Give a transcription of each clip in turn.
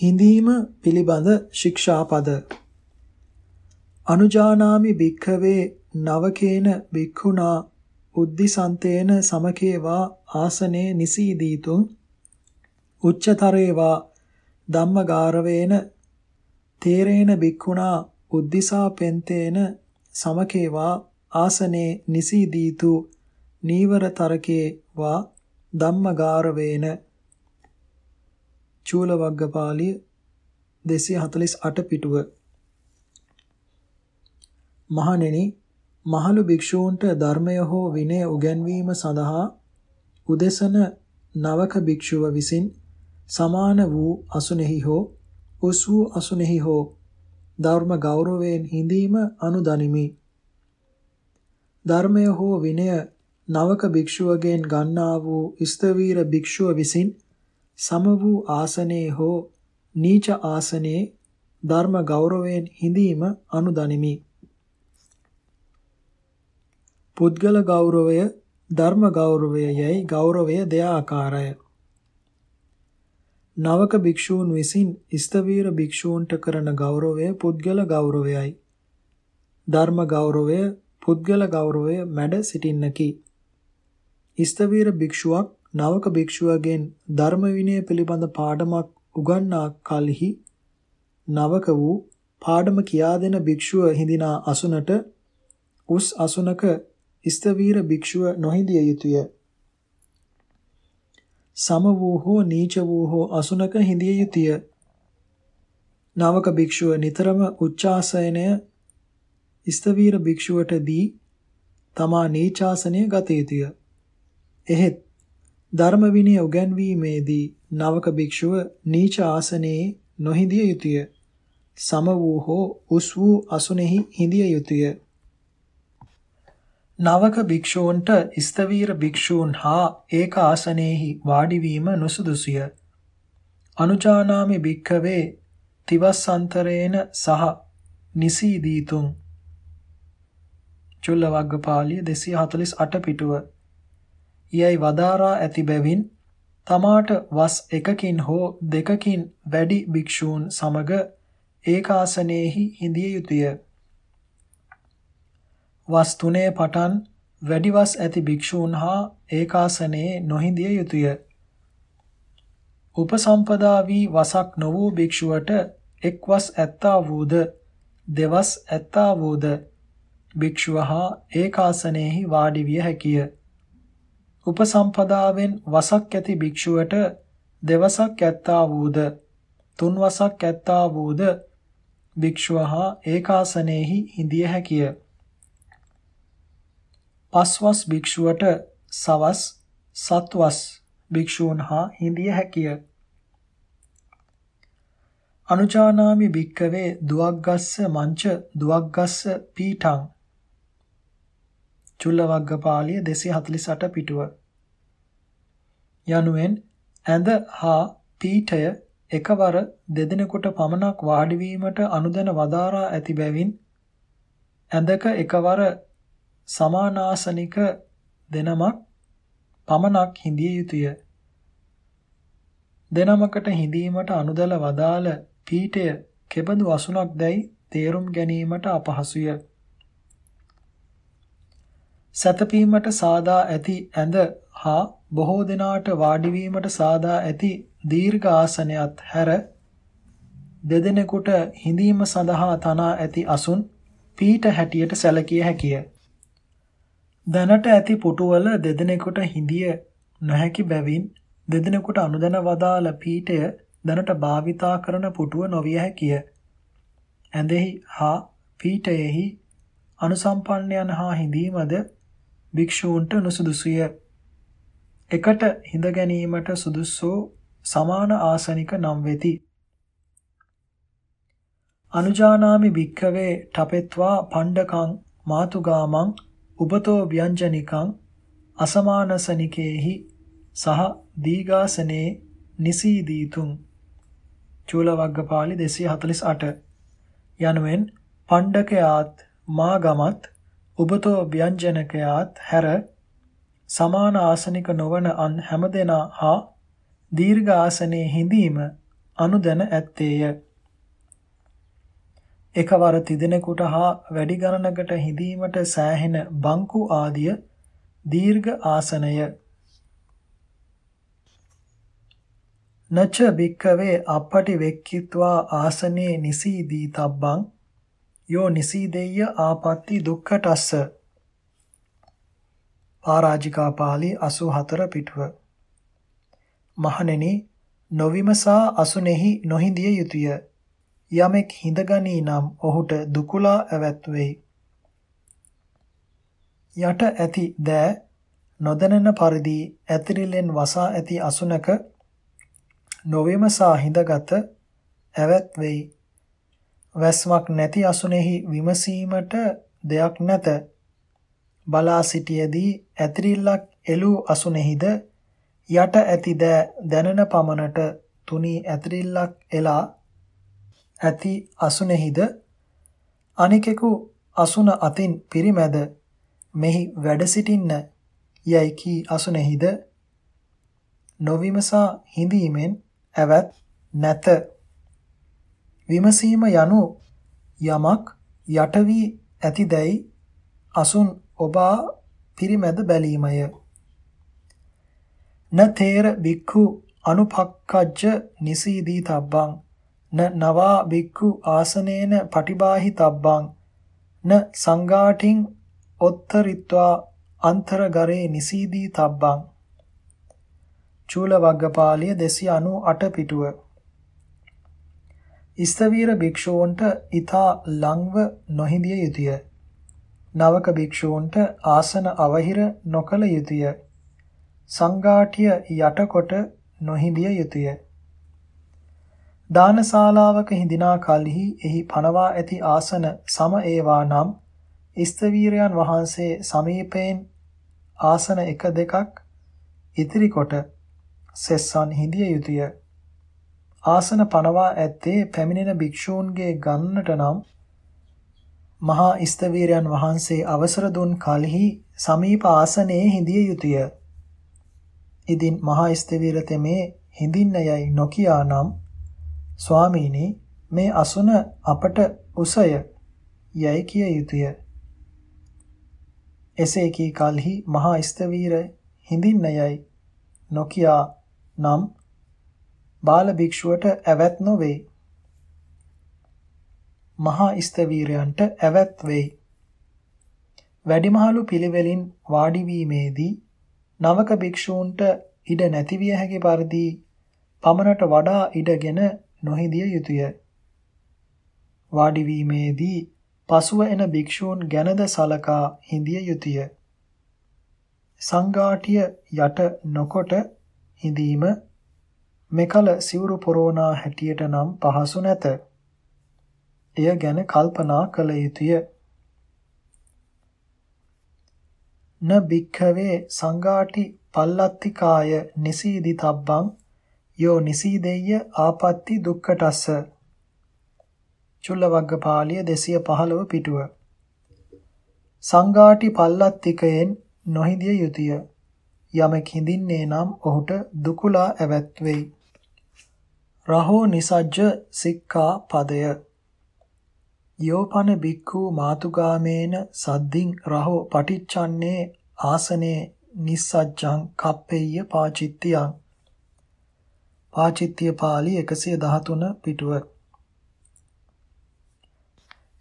හිඳීම පිළිබඳ ශික්ෂාපද. අනුජානාමි භික්ඛවේ නවකේන භික්ඛුනා උද්දිසන්තේන සමකේවා ආසනේ නිසීදීතුං උච්චතරේවා ධම්මගාරවේන තේරේන භික්ඛුනා උද්දිසා පෙන්තේන සමකේවා ආසනේ නිසීදීතු නීවරතරකේ වා ධම්මගාරවේන චූලවග්ගපාලිය 248 පිටුව. මහණෙනි මහලු භික්ෂූන්ට ධර්මය හෝ විනය උගන්වීම සඳහා උදෙසන නවක භික්ෂුව විසින් සමාන වූ අසුනේහි හෝ උස් වූ අසුනේහි හෝ ධර්ම ගෞරවයෙන් හිඳීම අනුදනිමි. ධර්මය හෝ විනය නවක භික්ෂුවගෙන් ගන්නා වූ ස්තවීර භික්ෂුව විසින් සම වූ ආසනයේ හෝ නීච ආසනයේ ධර්ම ගෞරවයෙන් හිඳීම අනුදනිමි. පුද්ගල ගෞරවය ධර්ම ගෞරවය යයි ගෞරවය දෙආකාරය. නවක භික්ෂූන් විසින් ස්තවීර භික්ෂූන්ට කරන ගෞරවය පුද්ගල ගෞරවයයි. ධර්ම ගෞරවය පුද්ගල ගෞරවය මැඩ සිටින්නකි. ඉස්තවීර භික්ෂුවක් නවක භික්ෂුවගෙන් ධර්ම විනය පිළිබඳ පාඩමක් උගන්නා කලෙහි නවක වූ පාඩම කියා දෙන භික්ෂුව හිඳිනා අසුනට උස් අසුනක ඉස්තවීර භික්ෂුව නොහිඳිය යුතුය. සම වූ හෝ නීච වූ හෝ අසුනක හිඳිය යුතුය. නවක භික්ෂුව නිතරම උච්චාසයනය ස්තවීර භික්ෂුවට දී තමා නීචාසනය ගත යුතුය. එහෙත් ධර්ම විනය උගන්වීමේදී නවක භික්ෂුව නීච ආසනයේ නොහිඳිය යුතුය. සම වූ හෝ උස් වූ අසුනේහි හිඳිය යුතුය. නවක භික්ෂූන්ට ස්තවීර භික්ෂූන් හා ඒක ආසනයේහි වාඩි වීම නුසුදුසුය. අනුජානාමි භික්ඛවේ තිවස්සන්තරේන සහ නිසීදීතුං චුල්ලවග්ගපාලිය 248 පිටුව. ඊයයි වදාරා ඇති බැවින් තමාට වස් එකකින් හෝ දෙකකින් වැඩි භික්ෂූන් සමග ඒකාසනයේහි හිඳිය යුතුය. වස් තුනේ පටන් වැඩි වස් ඇති භික්ෂූන් හා ඒකාසනයේ නොහිඳිය යුතුය. උපසම්පදා වී වසක් නො වූ භික්ෂුවට එක් වස් ඇත්තා වූද දෙවස් ඇත්තා වූද භික්ෂුව හා ඒකාසනයෙහි වාඩි විය හැකිය. උපසම්පදාවෙන් වසක් ඇති භික්ෂුවට දෙවසක් ඇත්තා වූද තුන් වසක් ඇත්තා වූද භික්ෂුව හා ඒකාසනයෙහි හිඳිය හැකිය. පස්වස් භික්ෂුවට සවස් සත්වස් භික්ෂූන් හා හිඳිය හැකිය. අනුචානාමි භික්කවේ දුවග්ගස්ස මංච දුවග්ගස්ස පීඨං චුල්ලවග්ගපාලිය 248 පිටුව යනුවෙන් ඇඳ හා පීඨය එකවර දෙදෙනෙකුට පමණක් වාඩි වීමට අනුදැන වදාරා ඇති බැවින් ඇඳක එකවර සමානාසනික දෙනමක් පමණක් හිඳිය යුතුය. දෙනමකට හිඳීමට අනුදැල වදාළ පීඨය කෙබඳු අසුනක් දැයි තේරුම් ගැනීමට අපහසුය. සැතපීමට සාදා ඇති ඇඳ හා බොහෝ දෙනාට වාඩි වීමට සාදා ඇති දීර්ඝ ආසනයත් හැර දෙදෙනෙකුට හිඳීම සඳහා තනා ඇති අසුන් පීඨ හැටියට සැලකිය හැකිය. දැනට ඇති පුටුවල දෙදෙනෙකුට හිඳිය නොහැකි බැවින් දෙදෙනෙකුට අනුදැන වදාළ පීඨය දැනට භාවිතා කරන පුටුව නොවිය හැකිය. ඇඳෙහි හා පීඨයෙහි අනුසම්පන්නයන් හා හිඳීමද භික්ෂූන්ට නුසුදුසුය. එකට හිඳ ගැනීමට සුදුසු සමාන ආසනික නම් වෙති. අනුජානාමි භික්ඛවේ ඨපෙත්වා පණ්ඩකං මාතුගාමං උපතෝ ව්‍යංජනිකං අසමානසනිකේහි සහ දීඝාසනේ නිසීදීතුං චූලවග්ගපාලි 248 යනුවෙන් පණ්ඩකයාත් මාගමත් උබතෝ ව්‍යංජනකයාත් හැර සමාන ආසනික නොවන අන් හැමදෙනා හා දීර්ඝ ආසනයේ හිඳීම අනුදැන ඇත්තේය. එකවර තිදෙනෙකුට හා වැඩි ගණනකට හිඳීමට සෑහෙන බංකු ආදිය දීර්ඝ ආසනය නච බික්කවේ අපටි වෙක්කිත්වා ආසනේ නිසීදී තබ්බං යෝ නිසීදෙය්‍ය ආපත්‍ති දුක්ඛටස්ස. පරාජිකා පාළි 84 පිටුව. මහණෙනි නොවිමසා අසුනේහි නොහිඳිය යුතුය. යමෙක් හිඳගනී නම් ඔහුට දුකුලා ඇවැත් වෙයි. යට ඇති දෑ නොදැනෙන පරිදි ඇතිරිලෙන් වසා ඇති අසුනක නොවිමසා හිඳගත ඇවැත් වෙයි. වැස්මක් නැති අසුනේහි විමසීමට දෙයක් නැත. බලා සිටියේදී ඇතිරිල්ලක් එළූ අසුනේහිද යට ඇති දෑ දැනෙන පමණට තුනී ඇතිරිල්ලක් එලා ඇති අසුනේහිද අනිකෙකු අසුන අතින් පිරිමැද මෙහි වැඩ සිටින්න යයි කී අසුනේහිද නොවිමසා හිඳීමෙන් ඇවත් නැත. විමසීම යනු යමක් යට වී ඇතිදැයි අසුන් ඔබා පිරිමැද බැලීමය. න තේර බික්ඛු අනුපක්කජ්ජ නිසීදී තබ්බං. න නවා බික්ඛු ආසනේන පටිබාහි තබ්බං. න සංඝාටින් ඔත්තරිත්වා අන්තරගරේ නිසීදී තබ්බං. චූල වග්ගපාලිය 298 පිටුව. ඉස්තවීර භික්ෂූන්ට ඊතා ලංව නොහිඳිය යුතුය නවක භික්ෂූන්ට ආසන අවහිර නොකළ යුතුය සංඝාටිය යටකොට නොහිඳිය යුතුය. දානශාලාවක හිඳිනා කලෙහි එහි පනවා ඇති ආසන සම ඒවා නම් ස්තවීරයන් වහන්සේ සමීපයෙන් ආසන එක දෙකක් ඉතිරි කොට සෙස්සන් හිඳිය යුතුය. ආසන පනවා ඇත්තේ පැමිණෙන භික්ෂූන්ගේ ගන්නට නම් මහා ස්තවීරයන් වහන්සේ අවසර දුන් කලෙහි සමීප ආසනයේ හිඳිය යුතුය. ඉදින් මහා ස්තවීර තෙමේ හිඳින්න යයි නොකියා නම් ස්වාමීනි මේ අසුන අපට උසය යයි කිය යුතුය. එසේ කී කලෙහි මහා ස්තවීර හිඳින්න යයි නොකියා නම් බාල භික්ෂුවට ඇවැත් නොවේ. මහා ස්තවීරයන්ට ඇවැත් වෙයි. වැඩිමහලු පිළිවෙලින් වාඩි වීමේදී නවක භික්ෂූන්ට ඉඩ නැතිවිය හැකි පරිදි පමණට වඩා ඉඩගෙන නොහිදිය යුතුය. වාඩි වීමේදී පසුව එන භික්ෂූන් ගැනද සලකා හිඳිය යුතුය. සංඝාටිය යට නොකොට හිඳීම මෙකල සිවුරු පොරෝනා හැටියට නම් පහසු නැත. එය ගැන කල්පනා කළ යුතුය. න භික්ඛවේ සංඝාටි පල්ලත්තිකාය නිසීදි තබ්බං යෝ නිසීදෙය්‍ය ආපත්‍ති දුක්ඛටස්ස චුල්ලවග්ගපාලිය 215 පිටුව සංඝාටි පල්ලත්තිකයෙන් නොහිදිය යුතුය යමෙක් හිඳින්නේ නම් ඔහුට දුකුලා ඇවැත් වෙයි රහෝ නිසජ්ජ සික්ඛා පදය යෝපන බික්ඛු මාතුගාමේන සද්දින් රහෝ පටිච්චන්නේ ආසනේ නිස්සජ්ජං කප්පෙය්‍ය පාචිත්තියං. පාචිත්‍ය පාළි 113 පිටුව.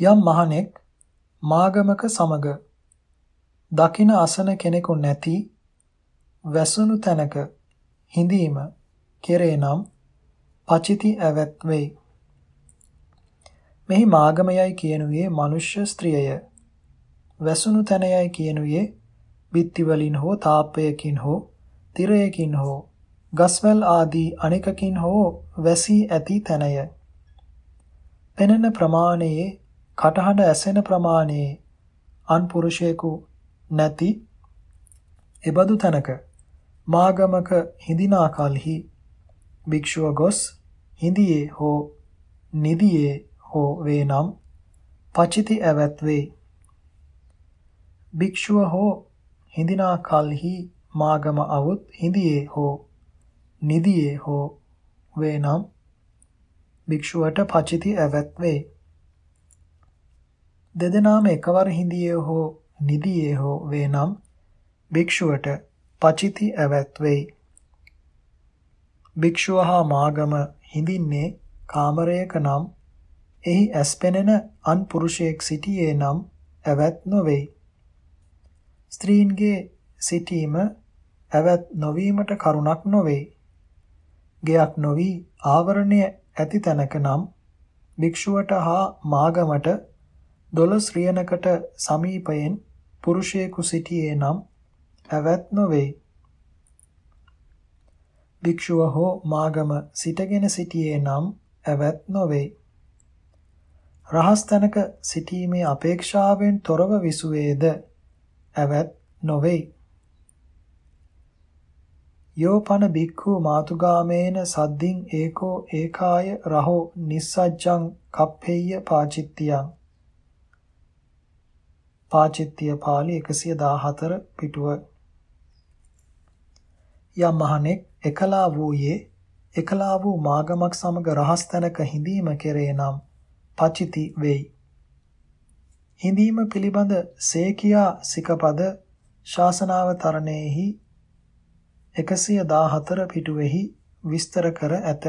යම් මහණෙක් මාගමක සමග දකින අසන කෙනෙකු නැති වැසුණු තැනක හිඳීම කෙරේ නම් පචිති ඇවැත් වෙයි මෙහි මාගමයයි කියනුවේ මනුෂ්‍ය ස්ත්‍රියය. වැසුණු තැනයයි කියනුවේ බිත්ති වලින් හෝ තාප්පයකින් හෝ තිරයකින් හෝ ගස්වැල් ආදී අනෙකකින් හෝ වැසී ඇති තැනය. පෙනෙන ප්‍රමාණයේ කටහඬ ඇසෙන ප්‍රමාණයේ අන් පුරුෂයෙකු නැති එබඳු තැනක මාගමක හිඳිනා කලෙහි භික්ෂුව ගොස් හිඳියේ හෝ නිදියේ හෝ වේ නම් පචිති ඇවැත් වේ. භික්ෂුව හෝ හිඳිනා කල්හි මාගම අවුත් හිඳියේ හෝ නිදියේ හෝ වේ නම් භික්ෂුවට පචිති ඇවැත් වේ. දෙදෙනාම එකවර හිඳියේ හෝ නිදියේ හෝ වේ නම් භික්ෂුවට පචිති ඇවැත් වෙයි. භික්ෂුව හා මාගම හිඳින්නේ කාමරයක නම් එහි ඇස්පෙනෙන අන් පුරුෂයෙක් සිටියේ නම් ඇවැත් නොවේයි. ස්ත්‍රීන්ගේ සිටීම ඇවැත් නොවීමට කරුණක් නොවේ. ගෙයක් නොවි ආවරණය ඇති තැනක නම් භික්ෂුවට හා මාගමට දොළොස් රියනකට සමීපයෙන් පුරුෂයෙකු සිටියේ නම් ඇවැත් නොවේ. භික්ෂුව හෝ මාගම සිටගෙන සිටියේ නම් ඇවැත් නොවේ. රහස් තැනක සිටීමේ අපේක්ෂාවෙන් තොරව විසුවේද ඇවැත් නොවේ. යෝපන බික්ඛු මාතුගාමේන සද්දින් ඒකෝ ඒකාය රහෝ නිස්සජ්ජං කප්පෙය්‍ය පාචිත්තියං පාචිත්තිය පාළි 114 පිටුව යම් මහණෙක් එකලා වූයේ එකලා වූ මාගමක් සමග රහස් තැනක හිඳීම කෙරේ නම් පචිති වෙයි හිඳීම පිළිබඳ සේකියා සිකපද ශාසනාවතරණේහි 114 පිටුවෙහි විස්තර කර ඇත.